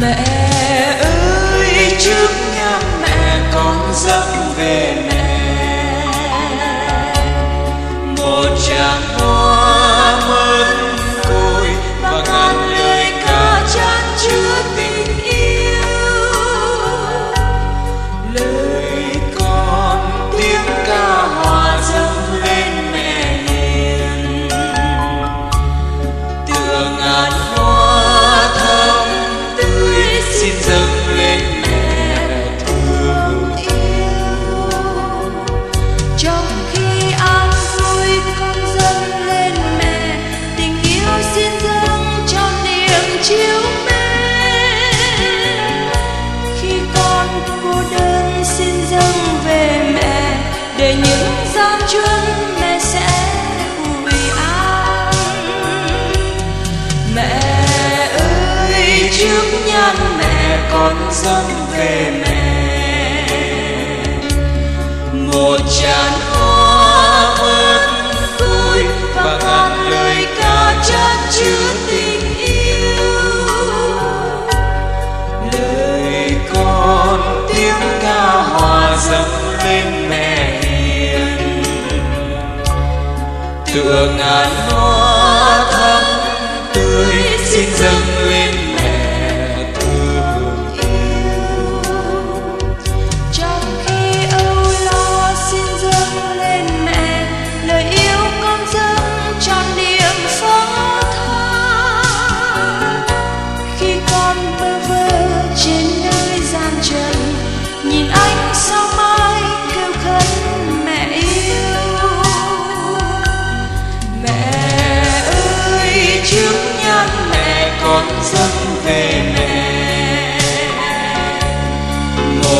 mẹ ơi chúc nhắm mẹ con giấc về mẹ. con dâng về mẹ. Một cha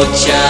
nocia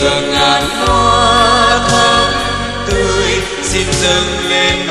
dừng ngàn hoa thơm tươi xin dâng lên